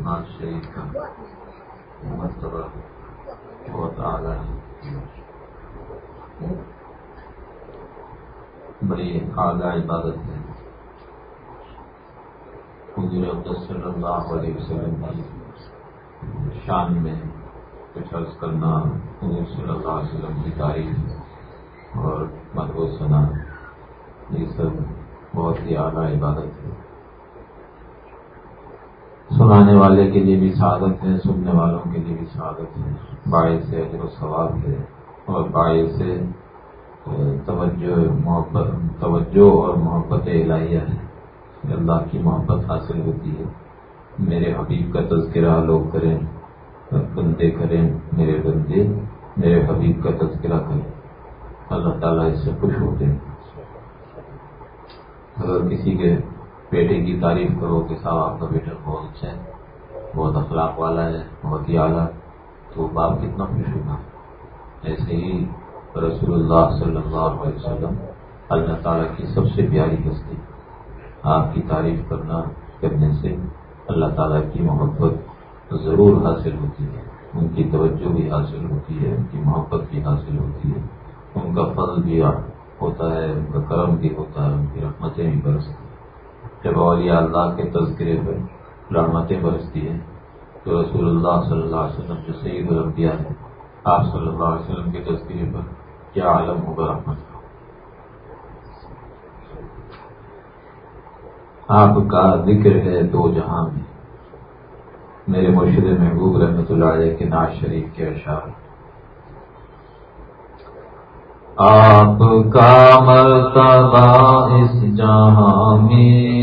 ناز شریف کا مرتبہ بہت اعلیٰ ہے۔ بڑی اعلیٰ عبادت ہے۔ حضور صلی اللہ علیہ وسلم کی شان میں کچھ عرض کرنا، حضور صلی اللہ علیہ وسلم کی تعریف اور مدو سنا، یہ سب بہت ہی اعلیٰ عبادت ہے۔ سنانے والے کے لیے بھی سعادت ہے، سننے والوں کے لیے بھی سعادت ہے۔ باعث سے اجر و ثواب ہے اور باعث سے توجہ، محبت، توجہ اور محبت الہیہ ہے۔ اللہ کی محبت حاصل ہوتی ہے۔ میرے حبیب کا تذکرہ لوگ کریں، بندے کریں، میرے بندے، میرے حبیب کا تذکرہ کریں۔ اللہ تعالیٰ اس سے خوش ہوتے ہیں۔ اگر کسی کے بیٹے کی تعریف کرو کہ صاحب آپ کا بیٹا بہت اچھا ہے، بہت اخلاق والا ہے، بہت ہی اعلیٰ۔ تو باپ کتنا خوش ہوگا۔ ایسے ہی رسول اللہ صلی اللہ علیہ وسلم، اللہ تعالیٰ کی سب سے پیاری ہستی۔ آپ کی تعریف کرنا، کرنے سے اللہ تعالیٰ کی محبت ضرور حاصل ہوتی ہے۔ ان کی توجہ بھی حاصل ہوتی ہے، ان کی محبت بھی حاصل ہوتی ہے۔ ان کا فضل بھی ہوتا ہے، ان کا کرم بھی ہوتا ہے، ان کی رحمتیں بھی برستی جب اولیاء اللہ کے تذکرے پر رحمتیں برستی ہیں، تو رسول اللہ صلی اللہ علیہ وسلم جو سعید الانبیاء ہے آپ صلی اللہ علیہ وسلم کے تذکرے پر کیا عالم ہوگا رحمت کا؟ آپ کا ذکر ہے دو جہاں میں۔ میرے مرشد محبوب رحمۃ اللہ علیہ کے ناز شریف کے اشعار۔ آپ کا مرتبہ اس جہاں میں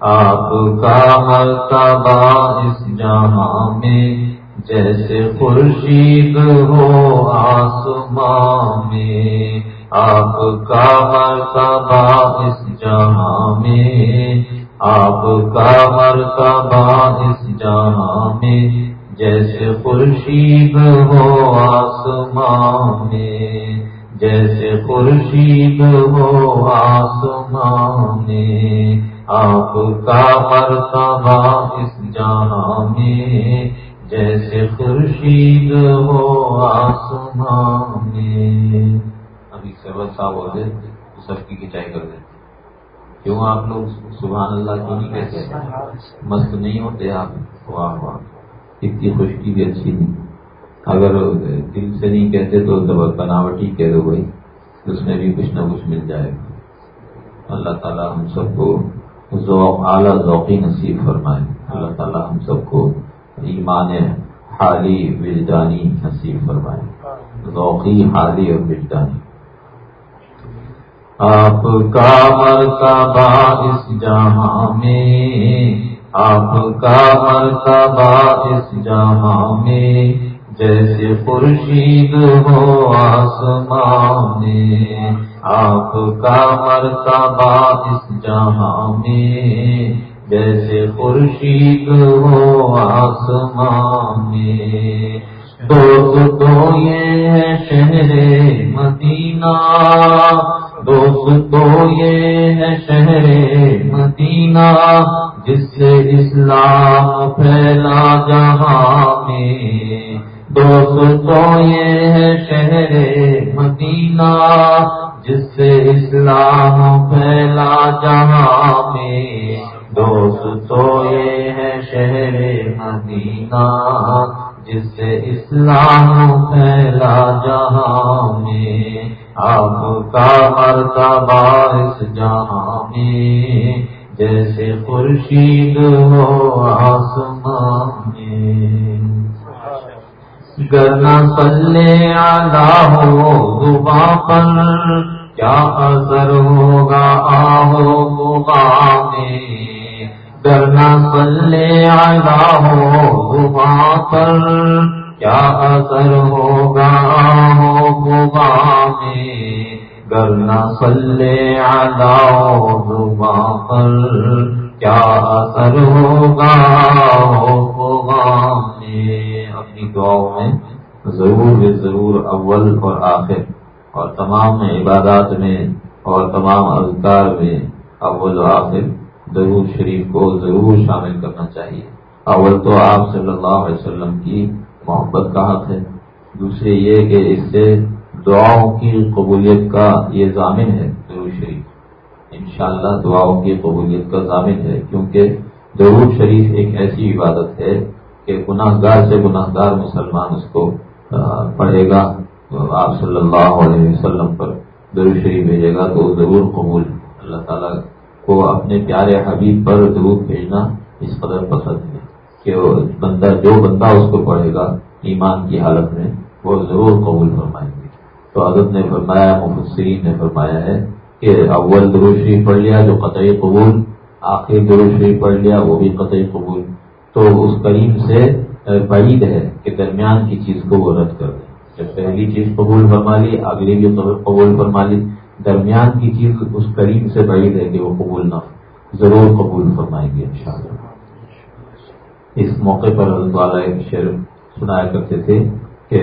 آپ کا مرتبہ اس جہاں میں، جیسے خورشید ہو آسمان میں۔ آپ کا مرتبہ اس جہاں میں، آپ کا مرتبہ اس جہاں میں، جیسے خورشید ہو آسمان میں۔ جیسے خورشید ہو آسمان میں آپ کا مرتبہ اس جہاں میں جیسے خورشید ہو آسمان میں ابھی سرور صاحب ہوتے سب کی کھینچائی کر دیتے کیوں آپ لوگ سبحان اللہ کیوں نہیں کہتے؟ مست نہیں ہوتے آپ؟ واہ واہ۔ اتنی خشکی بھی اچھی نہیں۔ اگر دل سے نہیں کہتے تو بناوٹی کہہ دو بھائی اس میں بھی کچھ نہ کچھ مل جائے گا۔ اللہ تعالیٰ ہم سب کو ذوق، اعلیٰ ذوقی نصیب فرمائے۔ اللہ تعالیٰ ہم سب کو ایمان حالی، وجدانی نصیب فرمائے۔ ذوقی، حالی اور وجدانی۔ آپ کا مرتبہ اس جہاں میں، آپ کا مرتبہ اس جہاں میں۔ جیسے خورشید ہو آسمان میں آپ کا مرتبہ اس جہاں میں جیسے خورشید ہو آسمان میں دوست تو یہ ہے شہر مدینہ۔ دوست تو یہ ہے شہر مدینہ۔ جس سے اسلام پھیلا جہاں میں دوست تو یہ ہے شہر مدینہ، جس سے اسلام پھیلا جہاں میں۔ دوست تو یہ ہے شہر مدینہ، جس سے اسلام پھیلا جہاں میں۔ آپ کا مرتبہ اس جہاں میں، جیسے خورشید ہو آسمان میں۔ گرنا پلے آدھا ہو دبا پر کیا اثر ہوگا آہو گا میں گرنا پلے آدھا ہو دبا پر کیا اثر ہوگا آہو گا میں گرنا پلے آدھا ہو دبا پر کیا اثر ہوگا ہوگا میں دعاؤں میں ضرور بے ضرور اول اور آخر اور تمام عبادات میں اور تمام اذکار میں اول و آخر ضرور شریف کو ضرور شامل کرنا چاہیے۔ اول تو آپ صلی اللہ علیہ وسلم کی محبت کا حق ہے۔ دوسرے یہ کہ اس سے دعاؤں کی قبولیت کا یہ ضامن ہے ضرور شریف۔ انشاءاللہ دعاؤں کی قبولیت کا ضامن ہے کیونکہ ضرور شریف ایک ایسی عبادت ہے کہ گناہ گار سے گناہ گار مسلمان اس کو پڑھے گا۔ آپ صلی اللہ علیہ وسلم پر ضرور شریف بھیجے گا تو ضرور قبول۔ اللہ تعالیٰ کو اپنے پیارے حبیب پر ضرور بھیجنا اس قدر پسند ہے کہ بندہ، جو بندہ اس کو پڑھے گا ایمان کی حالت میں، وہ ضرور قبول فرمائیں گے۔ تو حضرت نے فرمایا مفسرین نے فرمایا ہے کہ اول درو شریف پڑھ لیا، جو قطعی قبول، آخری درو شریف پڑھ لیا، وہ بھی قطعی قبول۔ تو اس کریم سے بعید ہے کہ درمیان کی چیز کو وہ رد کر دیں جب پہلی چیز قبول فرما لی اگلی بھی قبول فرما لی، درمیان کی چیز اس کریم سے بعید ہے کہ وہ قبول نہ ضرور قبول فرمائیں گے انشاءاللہ۔ اس موقع پر حضرت والا ایک شعر سنایا کرتے تھے کہ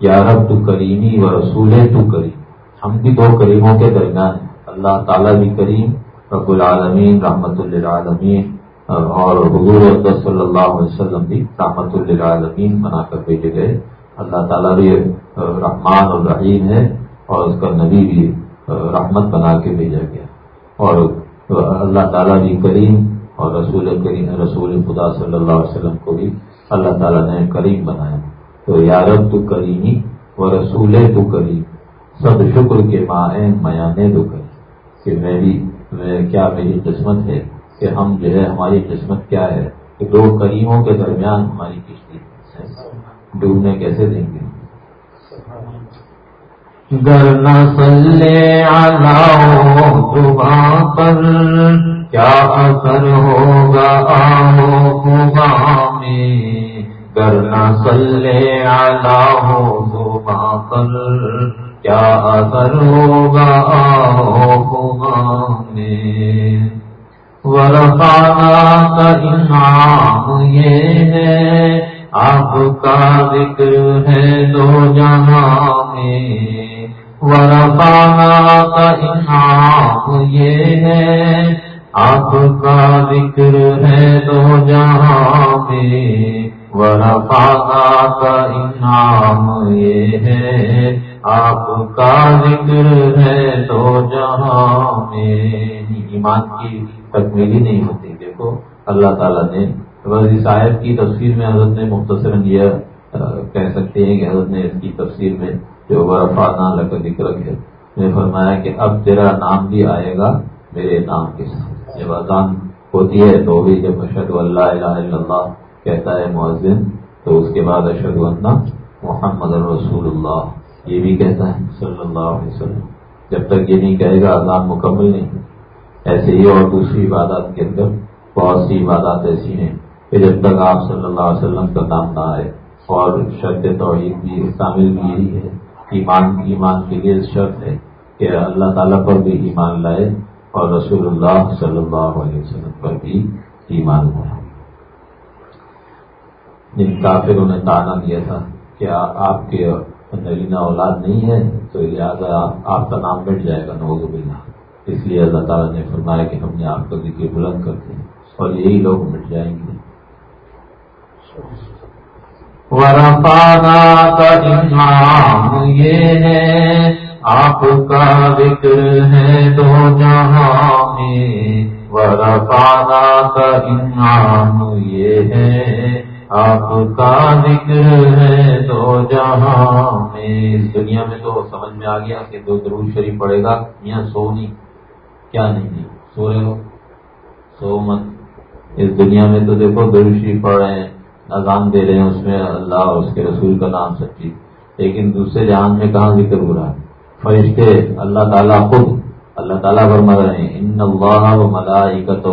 یا رب تو کریمی و رسول تو کریم۔ ہم بھی دو کریموں کے درمیان اللہ تعالیٰ بھی کریم، رب العالمین، رحمت للعالمین۔ اور حضور صلی اللہ علیہ وسلم بھی رحمت للعالمین بنا کر بھیجے گئے۔ اللہ تعالیٰ بھی رحمان الرحیم ہے اور اس کا نبی بھی رحمت بنا کے بھیجا گیا۔ اور اللہ تعالیٰ بھی کریم اور رسول کریم، رسول خدا صلی اللہ علیہ وسلم کو بھی اللہ تعالیٰ نے کریم بنایا۔ تو یارب تو کریمی و رسول تو کریم، سب شکر کے ماں میاں دو کری کہ میں بھی کیا میری قسمت ہے؟ کہ ہم جو ہے ہماری قسمت کیا ہے؟ کہ دو کریموں کے درمیان ہماری کشتی ڈوبنے کیسے دیں گے؟ گر نسلے پر کیا اثر ہوگا میں؟ گر نسلے زباں پر کیا اثر ہوگا میں؟ ورفانا کا انعام یہ ہے۔ آپ کا ذکر ہے دو جہاں میں۔ ورفانا کا انعام یہ ہے۔ آپ کا ذکر ہے دو جہاں میں۔ ورفانا کا انعام یہ ہے۔ آپ کا ذکر ہے دو جہاں میں ایمان کی تکمیلی نہیں ہوتی۔ دیکھو، اللہ تعالیٰ نے غزی صاحب کی تفسیر میں حضرت نے مختصر یہ کہہ سکتے ہیں کہ حضرت نے اس کی تفسیر میں جو برفانہ لگ ذکر ہے میں فرمایا کہ اب تیرا نام بھی آئے گا میرے نام کے ساتھ۔ جب اذان ہوتی ہے تو بھی جب اشد اللہ الہ الا اللہ کہتا ہے مؤذن، تو اس کے بعد اشد اللہ محمد الرسول اللہ۔ یہ بھی کہتا ہے صلی اللہ علیہ وسلم، جب تک یہ نہیں کہے گا اذان مکمل نہیں ایسے ہی اور دوسری عبادات کے اندر بہت سی عبادات ایسی ہیں کہ جب تک آپ صلی اللہ علیہ وسلم کا نام نہ آئے، اور شرط توحید بھی شامل بھی یہی ہے ایمان ایمان کے لیے شرط ہے کہ اللہ تعالیٰ پر بھی ایمان لائے اور رسول اللہ صلی اللہ علیہ وسلم پر بھی ایمان لائے۔ جن کافروں نے تانا دیا تھا کہ آپ کے نرینا اولاد نہیں ہے، تو لہٰذا آپ کا نام مٹ جائے گا نوز بلّہ اس لیے اللہ تعالیٰ نے فرمایا کہ ہم نے آپ کا ذکر بلند کر دیا اور یہی لوگ مٹ جائیں گے۔ ورفانا کا انعام یہ ہے آپ کا ذکر ہے دو جہاں میں ورفانا کا انعام یہ ہے آپ کا ذکر ہے دو جہاں میں اس دنیا میں تو سمجھ میں آ گیا کہ دو ضرور شریف پڑے گا، یہاں سونی کیا نہیں سو رہے ہو، سو مت۔ اس دنیا میں تو دیکھو دروشی پڑھ رہے ہیں، اذان دے رہے ہیں اس میں، اللہ اور اس کے رسول کا نام سچی لیکن دوسرے جہان میں کہاں ذکر ہو رہا ہے؟ فرشتے، اللہ تعالیٰ خود، اللہ تعالیٰ پر مر رہے ہیں، ان اللہ و ملائکت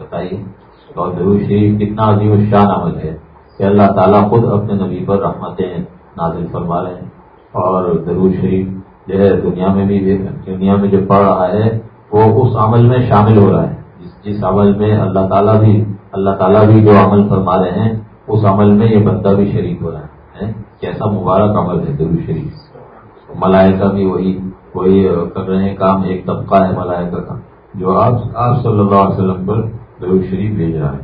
بتائیے۔ اور درو شریف کتنا عظیم الشان عمل ہے کہ اللہ تعالیٰ خود اپنے نبی پر رحمتیں نازل فرما رہے ہیں اور درو شریف جو ہے دنیا میں بھی دنیا میں جو پڑھ رہا ہے، وہ اس عمل میں شامل ہو رہا ہے۔ جس جس عمل میں اللہ تعالیٰ بھی اللہ تعالیٰ بھی جو عمل فرما رہے ہیں، اس عمل میں یہ بندہ بھی شریک ہو رہا ہے۔ کیسا مبارک عمل ہے درو شریف۔ ملائکہ بھی وہی وہی کر رہے ہیں، کام ایک طبقہ ہے ملائکہ کا۔ جو آپ آپ صلی اللہ علیہ وسلم پر ضرور شریف بھیج رہا ہے۔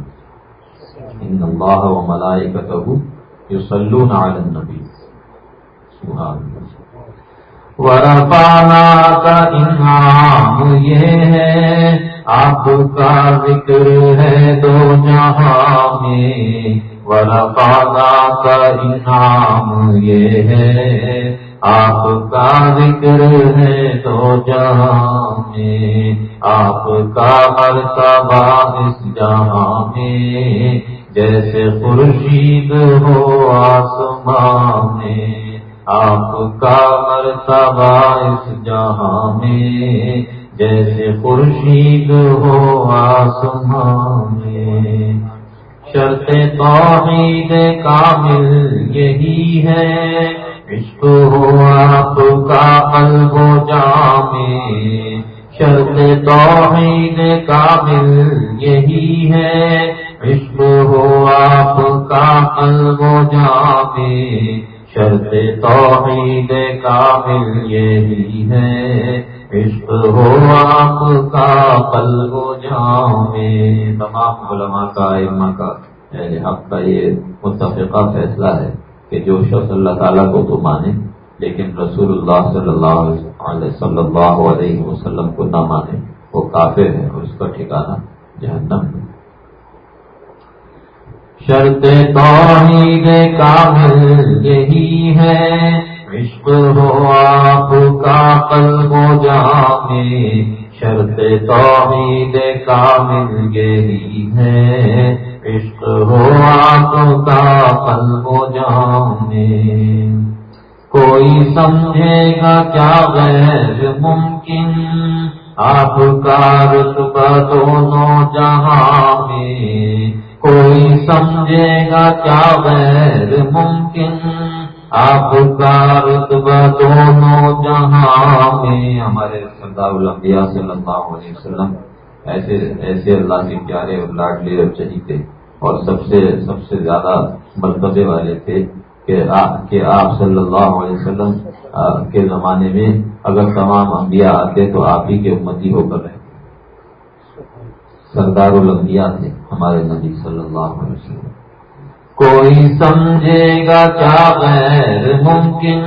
ان اللہ و ملائی کا یہ سلو النبی ورفانا کا انعام یہ ہے آپ کا ذکر ہے دو جہاں میں۔ ورفانا کا انعام یہ ہے آپ کا ذکر ہے دو جہاں میں آپ کا مرتبہ اس جہاں میں جیسے خورشید ہو آسمان میں آپ کا مرتبہ اس جہاں میں جیسے خورشید ہو آسمان۔ میں شرط توحید کامل یہی ہے عشق ہو آپ کا قلب و جامع، شرط توحید کامل یہی ہے۔ عشق ہو آپ کا قلب و جامع، شرط توحید کامل یہی ہے۔ عشق ہو آپ کا قلب و جام تمام علماء کا علما کا حق کا یہ متفقہ فیصلہ ہے۔ کہ جو شخص اللہ تعالیٰ کو تو مانے، لیکن رسول اللہ صلی اللہ علیہ صلی اللہ علیہ وسلم کو نہ مانے، وہ کافر ہے اور اس کا ٹھکانا جہنم ہے۔ شرط توحید کامل یہی ہے، عشق ہو آپ کا قلب و جامع شرط توحید کامل یہی ہے۔ عشق ہو آپ کا قلب و کوئی سمجھے گا کیا غیر ممکن آپ کا رتبہ دونوں جہاں میں کوئی سمجھے گا کیا غیر ممکن آپ کا رتبہ دونوں جہاں میں ہمارے سردار الانبیاء صلی اللہ علیہ وسلم ایسے ایسے اللہ کے پیارے اور لاڈلے اور چہیتے اور سب سے سب سے زیادہ مرتبے والے تھے کہ آپ صلی اللہ علیہ وسلم کے زمانے میں اگر تمام انبیاء آتے تو آپ ہی کے امتی ہو کر رہے سردار الانبیاء تھے ہمارے نبی صلی اللہ علیہ وسلم۔ کوئی سمجھے گا کیا غیر ممکن؟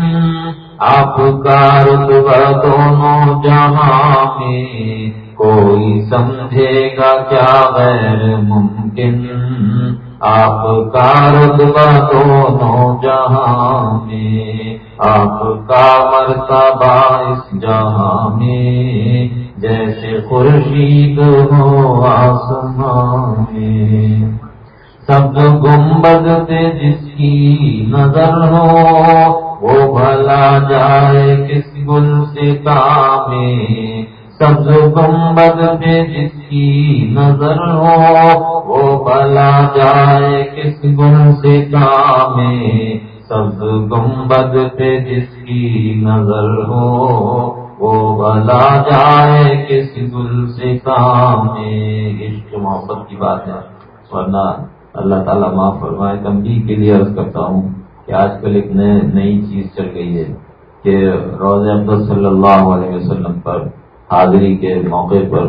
آپ کا رتبہ دونوں جہاں میں کوئی سمجھے گا کیا غیر ممکن؟ آپ کا رتبہ دونوں جہاں میں، آپ کا مرتبہ اس جہاں میں، جیسے خورشید ہو آسمان میں۔ سب گنبد پہ جس کی نظر ہو، وہ بھلا جائے کس گل سے میں سب گنبد پہ جس کی نظر ہو وہ بھلا جائے کس گل سے میں سب گنبد پہ جس کی نظر ہو وہ بلا جائے کس گل سے کام عشق محبت کی بات ہے۔ ورنہ اللہ تعالیٰ معاف فرمائے تمبی کے لیے عرض کرتا ہوں کہ آج کل ایک نئے نئی چیز چل گئی ہے کہ روز احمد صلی اللہ علیہ وسلم پر حاضری کے موقع پر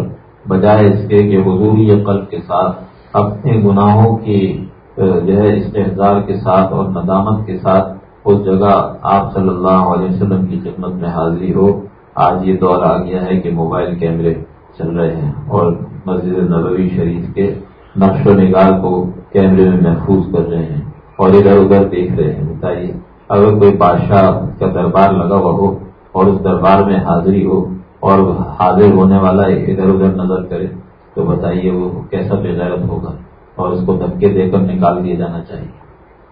بجائے اس کے کہ حضوری قلب کے ساتھ اپنے گناہوں کی جو ہے استحصال کے ساتھ اور ندامت کے ساتھ اس جگہ آپ صلی اللہ علیہ وسلم کی خدمت میں حاضری ہو۔ آج یہ دور آ گیا ہے کہ موبائل کیمرے چل رہے ہیں اور مسجد نبوی شریف کے نقش و نگار کو کیمرے میں محفوظ کر رہے ہیں اور ادھر ادھر دیکھ رہے ہیں۔ بتائیے، اگر کوئی بادشاہ کا دربار لگا ہوا ہو اور اس دربار میں حاضری ہو اور حاضر ہونے والا ادھر ادھر نظر کرے تو بتائیے وہ کیسا بےغیرت ہوگا اور اس کو دھکے دے کر نکال دیا جانا چاہیے۔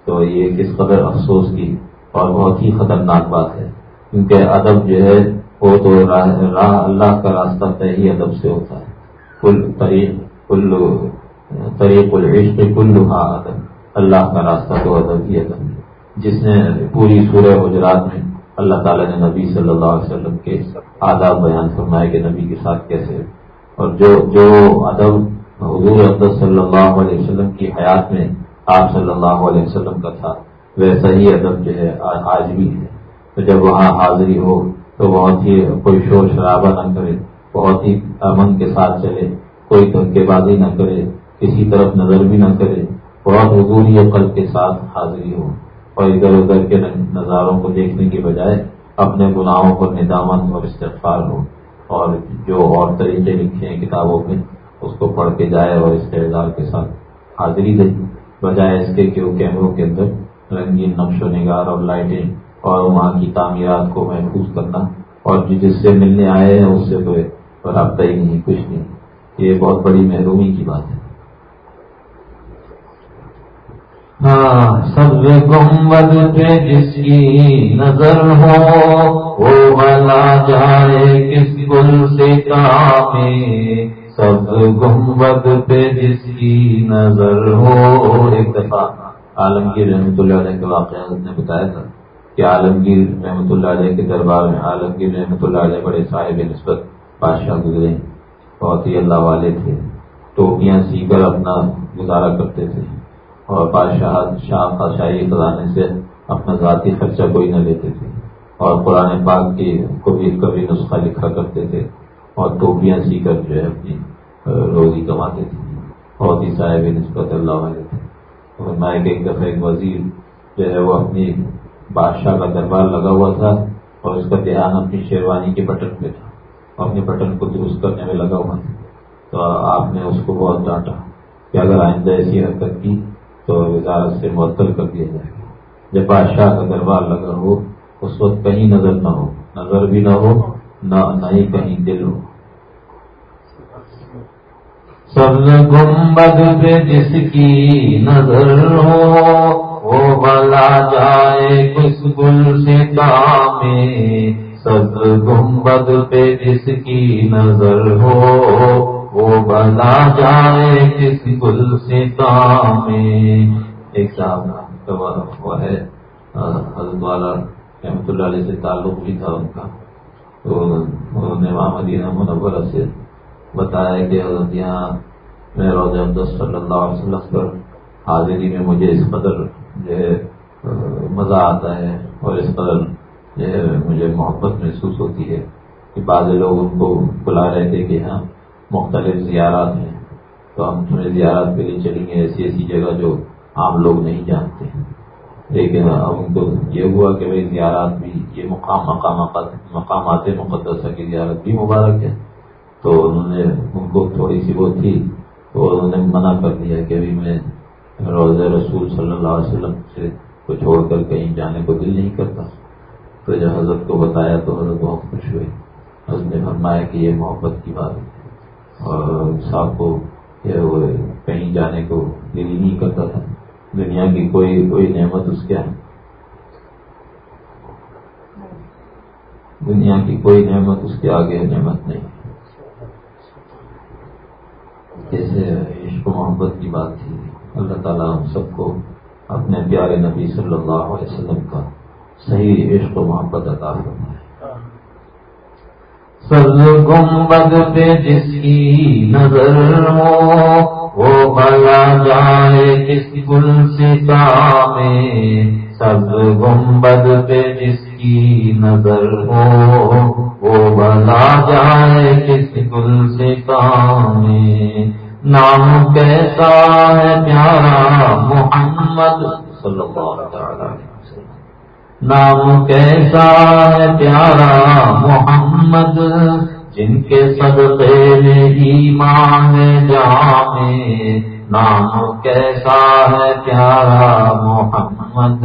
تو یہ کس قدر افسوس کی اور بہت ہی خطرناک بات ہے۔ کیونکہ ادب جو ہے وہ تو راہ اللہ کا راستہ ہی ادب سے ہوتا ہے۔ کل طریق کل، طریق العشق کل ادب۔ اللہ کا راستہ تو ادب ہی ادب جس نے پوری سورہ حجرات میں اللہ تعالیٰ نے نبی صلی اللہ علیہ وسلم کے آداب بیان فرمائے کہ نبی کے ساتھ کیسے اور جو جو ادب حضور عبد صلی اللہ علیہ وسلم کی حیات میں آپ صلی اللہ علیہ وسلم کا تھا، ویسا ہی ادب جو ہے آج بھی ہے۔ تو جب وہاں حاضری ہو تو بہت ہی کوئی شور شرابہ نہ کرے، بہت ہی امن کے ساتھ چلے، کوئی دھکے بازی نہ کرے، کسی طرف نظر بھی نہ کرے، بہت حضوری عقل کے ساتھ حاضری ہو۔ اور ادھر ادھر کے نظاروں کو دیکھنے کے بجائے اپنے گناہوں پر ندامت اور استغفار ہو اور جو اور طریقے لکھے ہیں کتابوں میں، اس کو پڑھ کے جائے اور استحدار کے ساتھ حاضری دے، بجائے اس کے کہ وہ کیمروں کے اندر رنگین نقش و نگار اور لائٹیں اور وہاں کی تعمیرات کو محفوظ کرنا اور جس سے ملنے آئے ہیں، اس سے کوئی رابطہ ہی نہیں، کچھ نہیں۔ یہ بہت بڑی محرومی کی بات ہے ہاں ہاں، سب گنبد پہ جس کی نظر ہو، وہ بلا جائے کس گل سے کام سب گنبد پہ جس کی نظر ہو، ایک دفعہ عالمگیر رحمۃ اللہ علیہ کے واقعہ نے بتایا تھا کہ عالمگیر رحمۃ اللہ علیہ کے دربار میں، عالمگیر رحمۃ اللہ علیہ بڑے صاحب نسبت بادشاہ گزرے، بہت ہی اللہ والے تھے، ٹوپیاں سی کر اپنا گزارا کرتے تھے۔ اور بادشاہ شاہ کا خزانے سے اپنا ذاتی خرچہ کوئی نہ لیتے تھے اور قرآن پاک کی کو بھی کبھی نسخہ لکھا کرتے تھے اور ٹوپیاں سی کر جو ہے اپنی روزی کماتے تھے بہت ہی صاحب نسبت اللہ والے تھے۔ اور میں ایک دفعہ ایک وزیر جو ہے وہ اپنی بادشاہ کا دربار لگا ہوا تھا اور اس کا دھیان اپنی شیروانی کے بٹن پہ تھا اور اپنے بٹن کو درست کرنے میں لگا ہوا تھا۔ تو آپ نے اس کو بہت ڈانٹا کہ اگر آئندہ ایسی حرکت کی تو وزارت سے معطل کر دیا جائے۔ گا جب بادشاہ کا دربار لگا ہو، اس وقت کہیں نظر نہ ہو۔ نظر بھی نہ ہو، نہ ہی کہیں دل ہو۔ سب گنبد پہ جس کی نظر ہو، وہ بلا جائے کس گل سے میں سب گنبد پہ جس کی نظر ہو وہ بلا جائے کس گل سے میں۔ ایک صاحب وہ ہے، حضرت والا رحمت اللہ علیہ سے تعلق بھی تھا ان کا۔ تو انہوں نے وہاں مدینہ منورہ سے بتایا کہ حضرت یہاں میں روزہ صلی اللہ علیہ وسلم پر حاضری میں مجھے اس قدر جو ہے، مزہ آتا ہے اور اس قدر جو ہے مجھے محبت محسوس ہوتی ہے کہ بعض لوگ ان کو بلا رہے تھے کہ ہاں مختلف زیارات ہیں۔ تو ہم تمہیں زیارات کے لیے چلیں گے ایسی ایسی جگہ جو عام لوگ نہیں جانتے ہیں۔ لیکن اب ان کو یہ ہوا کہ بھائی زیارات بھی یہ مقام مقامات مقامات مقدسہ کی زیارت بھی مبارک ہے۔ تو انہوں نے، ان کو تھوڑی سی وہ تھی تو انہوں نے منع کر دیا کہ ابھی میں روز رسول صلی اللہ علیہ وسلم سے کو چھوڑ کر کہیں جانے کو دل نہیں کرتا۔ تو جب حضرت کو بتایا تو حضرت بہت خوش ہوئے۔ حضرت نے فرمایا کہ یہ محبت کی بات ہے۔ اور صاحب کو کہیں جانے کو دل ہی نہیں کرتا تھا۔ دنیا کی کوئی کوئی نعمت اس کے ہاں۔ دنیا کی کوئی نعمت اس کے آگے نعمت نہیں۔ جیسے عشق و محبت کی بات تھی، اللہ تعالیٰ ہم سب کو اپنے پیارے نبی صلی اللہ علیہ وسلم کا صحیح عشق و محبت عطا فرمائے۔ سر گنبد پہ جس کی نظر ہو، وہ بلا جائے کس گل سے میں۔ سب گنبد پہ جس کی نظر ہو، وہ بلا جائے کس گل سے میں۔ نام کیسا ہے پیارا محمد صلی اللہ تعالی نام کیسا ہے پیارا محمد، جن کے صدقے میں ایمان جامے نام کیسا ہے پیارا محمد،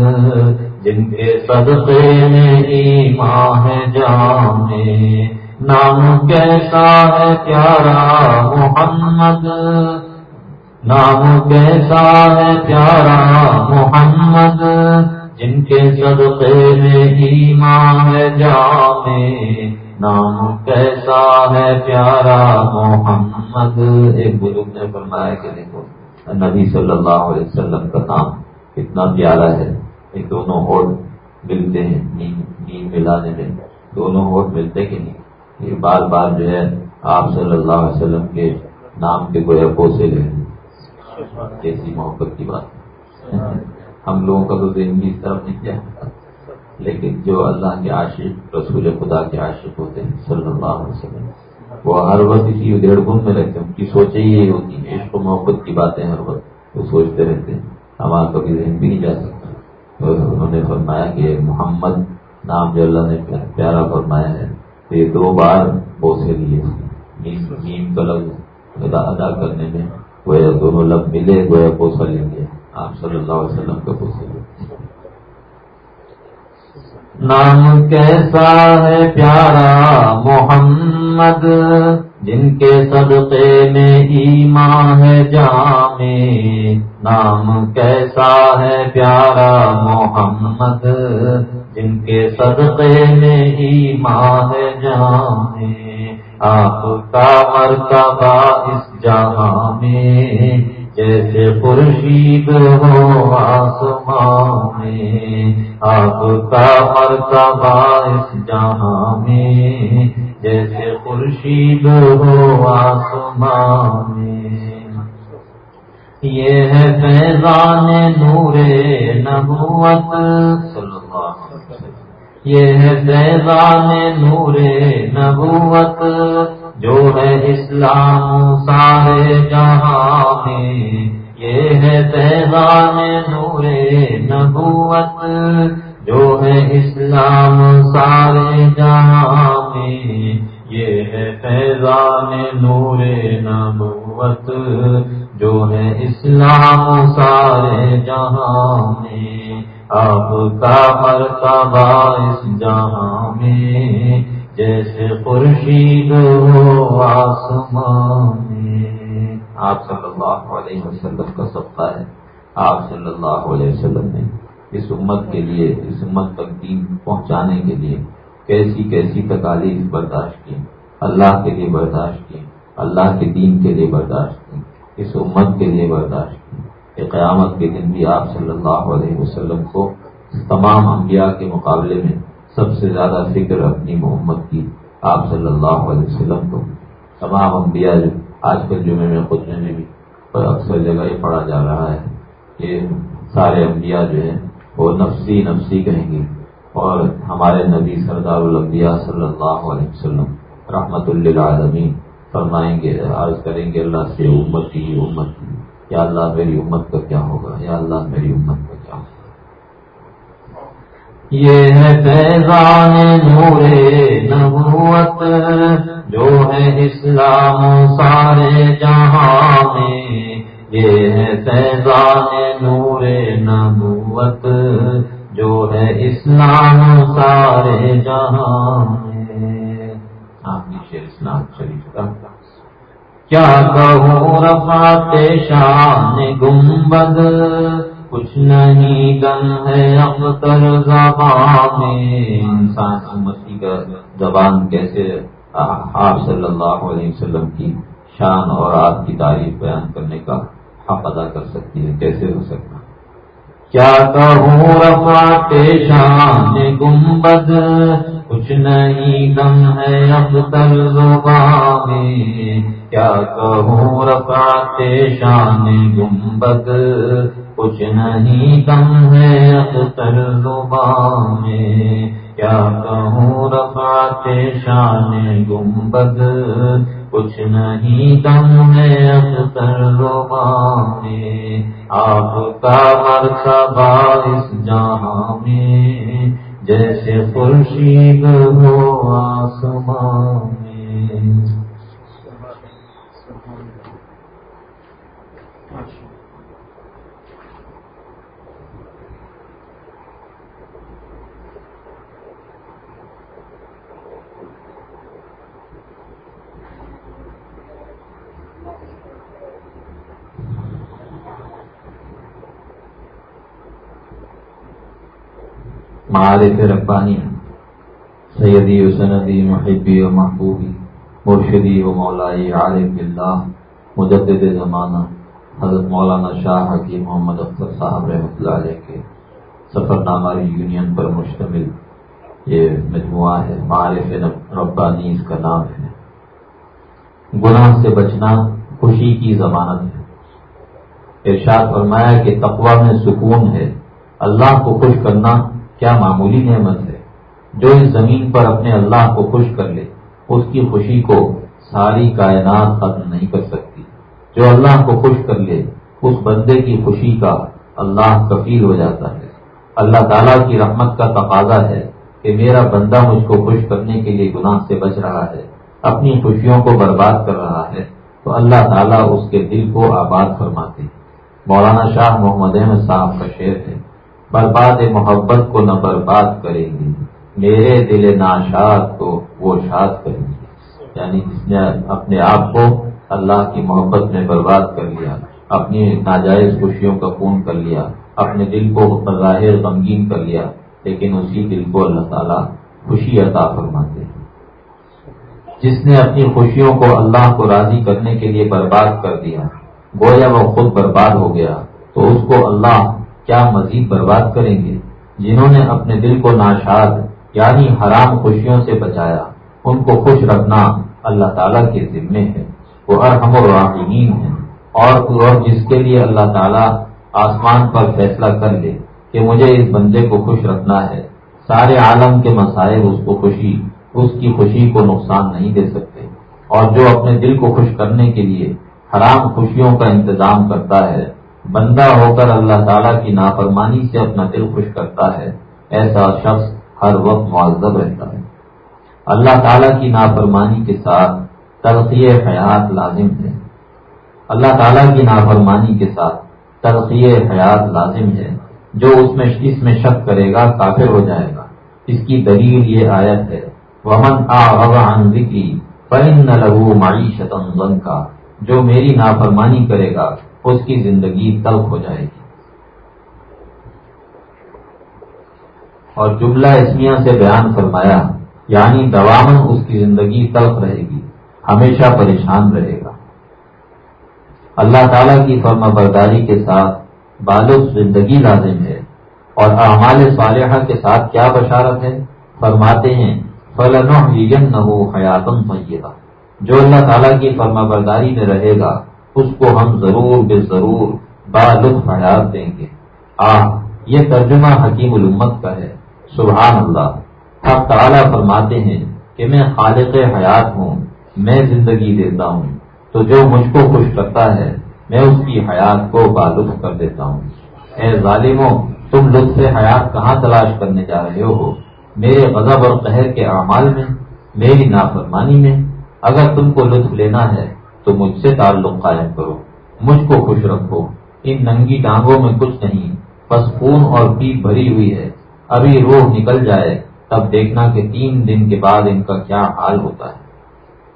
جن کے صدقے میں ایمان جامے نام کیسا ہے پیارا محمد، نام کیسا ہے پیارا محمد جن کے صدقے میں ایمان ہے، جانے نام کیسا ہے پیارا محمد۔ ایک بزرگ نے فرمایا کہ دیکھو، نبی صلی اللہ علیہ وسلم کا نام کتنا پیارا ہے۔ یہ دونوں ہوٹ ملتے ہیں نیند ملانے میں۔ دونوں ہوٹ ملتے کہ نہیں؟ یہ بار بار جو ہے، آپ صلی اللہ علیہ وسلم کے نام کے کوئی ابو سے لے محبت کی بات۔ ہم لوگوں کا تو ذہن بھی اس طرف نہیں کیا لیکن جو اللہ کے عاشق، رسول خدا کے عاشق ہوتے ہیں، صلی اللہ علیہ وسلم، وہ ہر وقت اسی ڈیڑھ گن میں رہتے ہیں۔ ان کی سوچیں یہی ہوتی ہیں عشق و محبت کی باتیں ہر وقت وہ سوچتے رہتے ہیں۔ ہمارا کبھی ذہن بھی نہیں جا سکتا۔ انہوں نے فرمایا کہ محمد نام جو اللہ نے پیارا فرمایا ہے، تو یہ دو بار بوسے لیے۔ نیم کا لفظ ادا کرنے میں گویا دونوں لفظ ملے، گویا بوسا لیں گے آپ صلی اللہ علیہ وسلم کا بوسے نام کیسا ہے پیارا محمد، جن کے صدقے میں ایمان ہے جامع۔ نام کیسا ہے پیارا محمد، جن کے صدقے میں ایمان ہے جامع۔ آپ کا مرتبہ اس جہاں میں جیسے خورشید ہو آسمان میں آپ کا مرتبہ اس جہاں میں جیسے خورشید ہو آسمان میں یہ ہے فیضان نور نبوت۔ صلی اللہ علیہ وسلم یہ ہے فیضان نور نبوت۔ جو ہے اسلام سارے جہاں میں، یہ ہے فیضان نور نبوت، جو ہے اسلام سارے جہاں میں، یہ ہے فیضان نور نبوت، جو ہے اسلام سارے جہاں میں۔ آپ کا مرتبہ اس جہاں میں جیسے خورشید ہو آسمان میں آپ صلی اللہ علیہ وسلم کا سبقہ ہے۔ آپ صلی اللہ علیہ وسلم نے اس امت کے لیے، اس امت تک دین پہنچانے کے لیے کیسی کیسی تکالیف برداشت کی۔ اللہ کے لیے برداشت کی۔ اللہ کے دین کے لیے برداشت کی۔ اس امت کے لیے برداشت کی۔ کہ قیامت کے دن بھی آپ صلی اللہ علیہ وسلم کو تمام انبیاء کے مقابلے میں سب سے زیادہ فکر اپنی محمد کی آپ صلی اللہ علیہ وسلم کو۔ تمام انبیاء جو آج کل جمعے میں خطبے میں بھی اکثر جگہ ہی پڑھا جا رہا ہے کہ سارے انبیاء جو ہیں وہ نفسی نفسی کہیں گے اور ہمارے نبی سردار الانبیاء صلی اللہ علیہ وسلم رحمت اللہ فرمائیں گے، عرض کریں گے، اللہ سے امت کی امت کی یا اللہ میری امت کا کیا ہوگا؟ یا اللہ میری امت کا یہ ہے فیضان نور نبوت، جو ہے اسلام سارے جہاں میں۔ یہ ہے فیضان نور نبوت، جو ہے اسلام سارے جہاں میں۔ آپ نیچے اسلام شریف کا۔ کیا کہوں رفعت شان گنبد؟ کچھ نہیں دم ہے اختر زبان میں۔ انسان امتی کا زبان کیسے آپ صلی اللہ علیہ وسلم کی شان اور آپ کی تعریف بیان کرنے کا حق ادا کر سکتی ہے کیسے ہو سکتا؟ کیا کہوں رفعت شان گنبد؟ کچھ نہیں دم ہے اختر زبان میں۔ کیا کہوں رفعت شان گنبد؟ کچھ نہیں کم ہے اختر زبان میں۔ کیا کہوں رفعت شان گنبد؟ کچھ نہیں کم ہے اختر زبان میں۔ آپ کا مرتبہ اس جہاں میں، جیسے خورشید ہو آسمان میں۔ معارف ربانی سیدی و سندی محبی و محبوبی، مرشدی و مولائی عالم اللہ مجدد زمانہ، حضرت مولانا شاہ حکیم محمد اختر صاحب رحمۃ اللہ علیہ کے سفر نامہ یونین پر مشتمل یہ مجموعہ ہے معارف ربانی اس کا نام ہے۔ گناہ سے بچنا خوشی کی ضمانت ہے۔ ارشاد فرمایا کہ تقوا میں سکون ہے، اللہ کو خوش کرنا کیا معمولی نعمت ہے؟ جو اس زمین پر اپنے اللہ کو خوش کر لے، اس کی خوشی کو ساری کائنات ختم نہیں کر سکتی۔ جو اللہ کو خوش کر لے، اس بندے کی خوشی کا اللہ کفیل ہو جاتا ہے۔ اللہ تعالیٰ کی رحمت کا تقاضا ہے کہ میرا بندہ مجھ کو خوش کرنے کے لیے گناہ سے بچ رہا ہے، اپنی خوشیوں کو برباد کر رہا ہے، تو اللہ تعالیٰ اس کے دل کو آباد فرماتے ہیں۔ مولانا شاہ محمد احمد صاحب کا شعر ہے برباد محبت کو نہ برباد کریں گے۔ میرے دل ناشاد کو وہ شاد کریں گے۔ یعنی جس نے اپنے آپ کو اللہ کی محبت میں برباد کر لیا، اپنی ناجائز خوشیوں کا خون کر لیا، اپنے دل کو بظاہر غمگین کر لیا، لیکن اسی دل کو اللہ تعالیٰ خوشی عطا فرماتے ہیں۔ جس نے اپنی خوشیوں کو اللہ کو راضی کرنے کے لیے برباد کر دیا، گویا وہ خود برباد ہو گیا، تو اس کو اللہ کیا مزید برباد کریں گے؟ جنہوں نے اپنے دل کو ناشاد یعنی حرام خوشیوں سے بچایا، ان کو خوش رکھنا اللہ تعالیٰ کے ذمے ہے۔ وہ ارحم الراحمین ہیں۔ اور جس کے لیے اللہ تعالیٰ آسمان پر فیصلہ کر لے کہ مجھے اس بندے کو خوش رکھنا ہے، سارے عالم کے مسائل اس کو خوشی، اس کی خوشی کو نقصان نہیں دے سکتے۔ اور جو اپنے دل کو خوش کرنے کے لیے حرام خوشیوں کا انتظام کرتا ہے بندہ ہو کر اللہ تعالیٰ کی نافرمانی سے اپنا دل خوش کرتا ہے، ایسا شخص ہر وقت معذب رہتا ہے۔ اللہ تعالیٰ کی نافرمانی کے ساتھ تلخی حیات لازم ہے۔ اللہ تعالیٰ کی نافرمانی کے ساتھ تلخی حیات لازم ہے۔ جو اس میں اس میں شک کرے گا، کافر ہو جائے گا۔ اس کی دلیل یہ آیت ہے۔ ومن آن ذکری فن لہو معیشت کا جو میری نافرمانی کرے گا اس کی زندگی تلخ ہو جائے گی۔ اور جملہ اسمیا سے بیان فرمایا یعنی دوامن اس کی زندگی تلخ رہے گی، ہمیشہ پریشان رہے گا۔ اللہ تعالی کی فرما برداری کے ساتھ بالغ زندگی لازم ہے۔ اور اعمال صالحہ کے ساتھ کیا بشارت ہے؟ فرماتے ہیں فلن نہ ہو حیاتم طیبہ جو اللہ تعالیٰ کی فرما برداری میں رہے گا اس کو ہم ضرور بے ضرور با لطف حیات دیں گے۔ آ یہ ترجمہ حکیم الامت کا ہے۔ سبحان اللہ اب تعالیٰ فرماتے ہیں کہ میں خالق حیات ہوں، میں زندگی دیتا ہوں۔ تو جو مجھ کو خوش کرتا ہے، میں اس کی حیات کو بالطف کر دیتا ہوں۔ اے ظالموں، تم لطف حیات کہاں تلاش کرنے جا رہے ہو؟ میرے غضب اور قہر کے اعمال میں، میری نافرمانی میں، اگر تم کو لطف لینا ہے تو مجھ سے تعلق قائم کرو۔ مجھ کو خوش رکھو۔ ان ننگی ڈانگوں میں کچھ نہیں، بس خون اور پیپ بھری ہوئی ہے۔ ابھی روح نکل جائے، تب دیکھنا کہ تین دن کے بعد ان کا کیا حال ہوتا ہے۔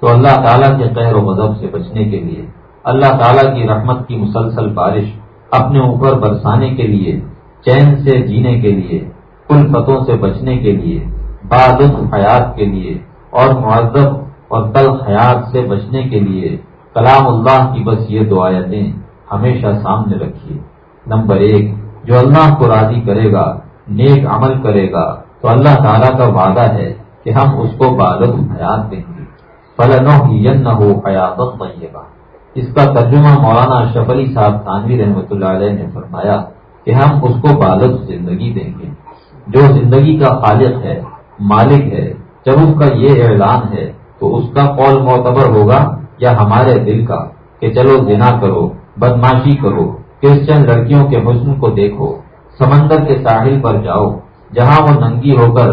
تو اللہ تعالیٰ کے قہر و مذہب سے بچنے کے لیے، اللہ تعالیٰ کی رحمت کی مسلسل بارش اپنے اوپر برسانے کے لیے، چین سے جینے کے لیے کل فتوں سے بچنے کے لیے بعد حیات کے لیے، اور معذب اور کل حیات سے بچنے کے لیے۔ کلام اللہ کی بس یہ دعایتیں ہمیشہ سامنے رکھیے۔ نمبر ایک، جو اللہ کو راضی کرے گا، نیک عمل کرے گا، تو اللہ تعالیٰ کا وعدہ ہے کہ ہم اس کو بالغ حیات دیں گے۔ فلن ہی نہ ہو حیات بنیے گا اس کا ترجمہ مولانا اشرف علی صاحب تانوی رحمۃ اللہ علیہ نے فرمایا کہ ہم اس کو بالغ زندگی دیں گے۔ جو زندگی کا خالق ہے، مالک ہے، جب اس کا یہ اعلان ہے، تو اس کا قول معتبر ہوگا یا ہمارے دل کا کہ چلو زنا کرو، بدماشی کرو، کرسچن لڑکیوں کے حسن کو دیکھو، سمندر کے ساحل پر جاؤ، جہاں وہ ننگی ہو کر،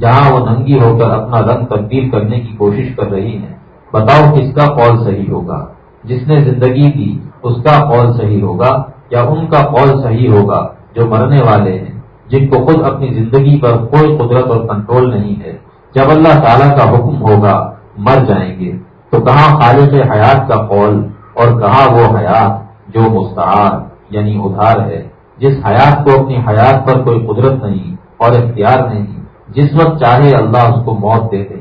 جہاں وہ ننگی ہو کر اپنا رنگ تبدیل کرنے کی کوشش کر رہی ہیں۔ بتاؤ کس کا قول صحیح ہوگا؟ جس نے زندگی کی، اس کا قول صحیح ہوگا یا ان کا قول صحیح ہوگا جو مرنے والے ہیں، جن کو خود اپنی زندگی پر کوئی قدرت اور کنٹرول نہیں ہے۔ جب اللہ تعالیٰ کا حکم ہوگا، مر جائیں گے۔ تو کہاں خالق حیات کا قول اور کہاں وہ حیات جو مستعار یعنی ادھار ہے، جس حیات کو اپنی حیات پر کوئی قدرت نہیں اور اختیار نہیں، جس وقت چاہے اللہ اس کو موت دے دے۔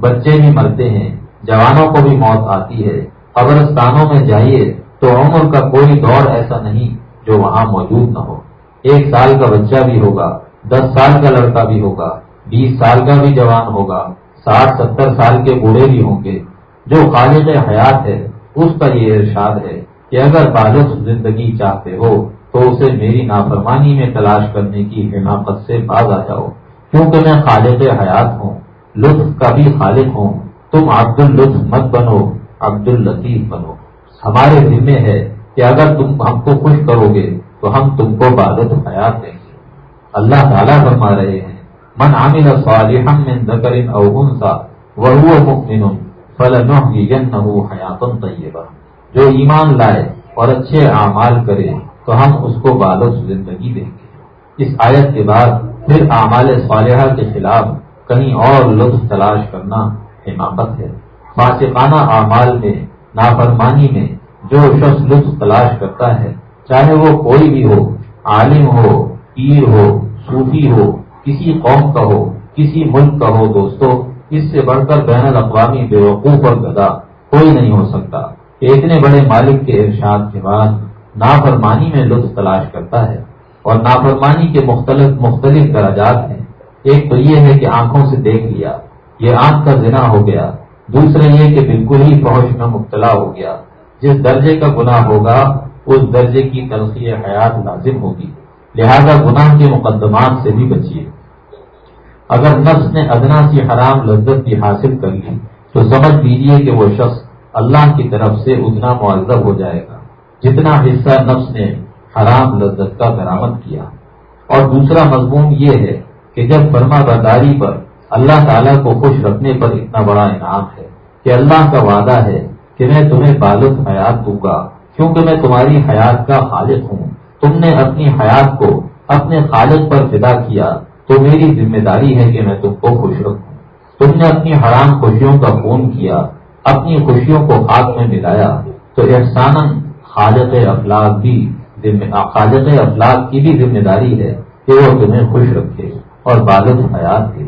بچے بھی مرتے ہیں، جوانوں کو بھی موت آتی ہے۔ قبرستانوں میں جائیے تو عمر کا کوئی دور ایسا نہیں جو وہاں موجود نہ ہو۔ ایک سال کا بچہ بھی ہوگا، دس سال کا لڑکا بھی ہوگا، بیس سال کا بھی جوان ہوگا، ساٹھ ستر سال کے بوڑھے بھی ہوں گے۔ جو خالق حیات ہے، اس کا یہ ارشاد ہے کہ اگر بالغ زندگی چاہتے ہو، تو اسے میری نافرمانی میں تلاش کرنے کی حماقت سے باز آ جاؤ۔ کیونکہ میں خالق حیات ہوں، لطف کا بھی خالق ہوں، تم عبد الطف مت بنو، عبد الطیف بنو۔ ہمارے ذمے ہے کہ اگر تم ہم کو خوش کرو گے، تو ہم تم کو بادت حیات دیں گے۔ اللہ تعالیٰ فرما رہے ہیں، من عامل صالحا من ذکر او انسا وهو مؤمن فلنحيينه حیات طیبہ جو ایمان لائے اور اچھے اعمال کرے تو ہم اس کو بادت زندگی دیں گے۔ اس آیت کے بعد پھر اعمال صالحہ کے خلاف کہیں اور لطف تلاش کرنا حماقت ہے۔ فاسقانہ اعمال میں، نافرمانی میں جو شخص لطف تلاش کرتا ہے، چاہے وہ کوئی بھی ہو، عالم ہو، پیر ہو، صوفی ہو، کسی قوم کا ہو، کسی ملک کا ہو، دوستو اس سے بڑھ کر بین الاقوامی بے وقوف اور گدا کوئی نہیں ہو سکتا۔ کہ اتنے بڑے مالک کے ارشاد کے بعد نافرمانی میں لطف تلاش کرتا ہے اور نافرمانی کے مختلف مختلف درجات ہیں۔ ایک تو یہ ہے کہ آنکھوں سے دیکھ لیا، یہ آنکھ کا ذنا ہو گیا۔ دوسرے یہ کہ بالکل ہی فوج میں مبتلا ہو گیا۔ جس درجے کا گناہ ہوگا، اس درجے کی تلخی حیات لازم ہوگی۔ لہذا گناہ کے مقدمات سے بھی بچیے۔ اگر نفس نے ادنا سی حرام لذت بھی حاصل کر لی تو سمجھ لیجیے کہ وہ شخص اللہ کی طرف سے اتنا معذب ہو جائے گا جتنا حصہ نفس نے حرام لذت کا برامد کیا۔ اور دوسرا مضمون یہ ہے کہ جب فرما برداری پر اللہ تعالیٰ کو خوش رکھنے پر اتنا بڑا انعام ہے کہ اللہ کا وعدہ ہے کہ میں تمہیں بالغ حیات دوں گا، کیونکہ میں تمہاری حیات کا خالق ہوں۔ تم نے اپنی حیات کو اپنے خالق پر فدا کیا۔ تو میری ذمہ داری ہے کہ میں تم کو خوش رکھوں۔ تم نے اپنی حرام خوشیوں کا خون کیا، اپنی خوشیوں کو ہاتھ میں ملایا، تو احسان خالق افلاق بھی خالق افلاق کی بھی ذمہ داری ہے کہ وہ تمہیں خوش رکھے اور بالغ حیات دے۔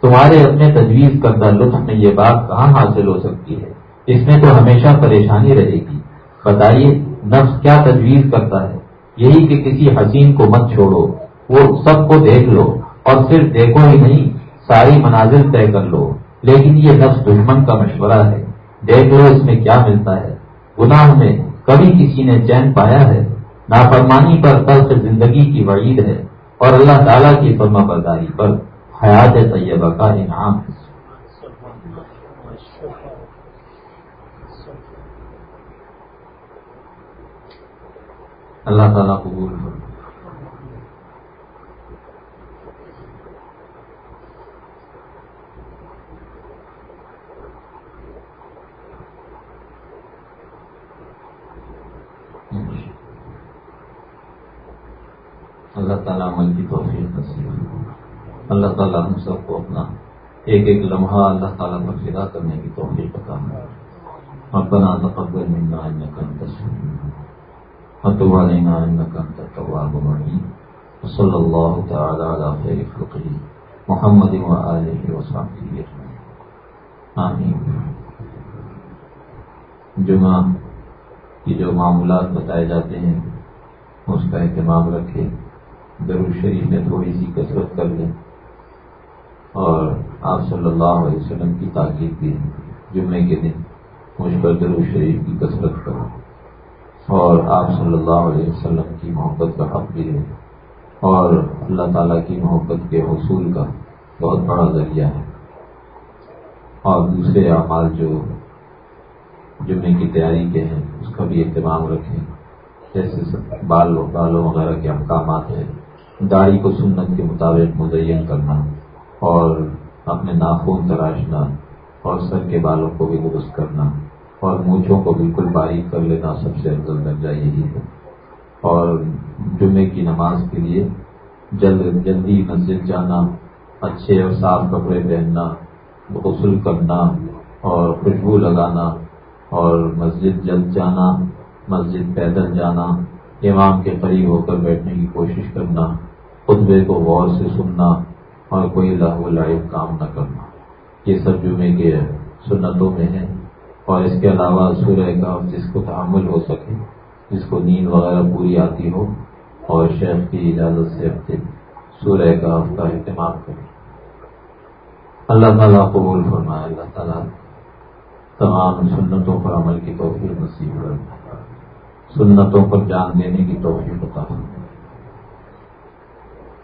تمہارے اپنے تجویز کردہ لطف میں یہ بات کہاں حاصل ہو سکتی ہے؟ اس میں تو ہمیشہ پریشانی رہے گی۔ بتائیے، نفس کیا تجویز کرتا ہے؟ یہی کہ کسی حسین کو مت چھوڑو، وہ سب کو دیکھ لو۔ اور صرف دیکھو ہی نہیں، ساری مناظر طے کر لو۔ لیکن یہ نفس دشمن کا مشورہ ہے۔ دیکھ لو اس میں کیا ملتا ہے۔ گناہ میں کبھی کسی نے چین پایا ہے۔ نافرمانی پر تلخ زندگی کی وعید ہے۔ اور اللہ تعالیٰ کی فرما برداری پر حیات طیبہ کا انعام ہے۔ اللہ تعالیٰ قبول اللہ تعالیٰ عمل کی توفیق نصیب اللہ تعالیٰ ہم سب کو اپنا ایک ایک لمحہ اللہ تعالیٰ پر فدا کرنے کی توفیق عطا ربنا تقبل منا انك انت السميع وتب علينا انك انت التواب الرحيم وصلى الله تعالى على خير خلقه محمد وآله وصحبه اجمعين آمين جمعہ کی جو معاملات بتائے جاتے ہیں، اس کا اہتمام رکھے شریف میں تھوڑی سی کثرت کر لیں۔ اور آپ صلی اللہ علیہ وسلم کی تاکید بھی جمعے کے دن مجھ پر درود شریف کی کثرت کرو۔ اور آپ صلی اللہ علیہ وسلم کی محبت کا حق بھی ہے اور اللہ تعالیٰ کی محبت کے حصول کا بہت بڑا ذریعہ ہے۔ اور دوسرے اعمال جو جمعے کی تیاری کے ہیں، اس کا بھی اہتمام رکھیں۔ جیسے بال بالوں وغیرہ کے احکامات ہیں۔ داڑھی کو سنت کے مطابق مزین کرنا اور اپنے ناخون تراشنا اور سر کے بالوں کو بھی درست کرنا اور مونچھوں کو بالکل باریک کر لینا سب سے افضل درجہ یہی ہے۔ اور جمعے کی نماز کے لیے جلد جلدی مسجد جانا، اچھے اور صاف کپڑے پہننا، غسل کرنا اور خوشبو لگانا اور مسجد جلد جانا، مسجد پیدل جانا، امام کے قریب ہو کر بیٹھنے کی کوشش کرنا۔ خطبے کو غور سے سننا اور کوئی لاہ لائب کام نہ کرنا۔ یہ سب جمعے کے سنتوں میں ہے اور اس کے علاوہ سورہ کا جس کو تحمل ہو سکے، جس کو نیند وغیرہ پوری آتی ہو اور شیخ کی اجازت سے اپنے سورہ کا کا اہتمام کرے۔ اللہ تعالیٰ قبول فرمائے، اللہ تعالیٰ تمام سنتوں پر عمل کی توفیق نصیب سنتوں پر جان دینے کی توفیق بتا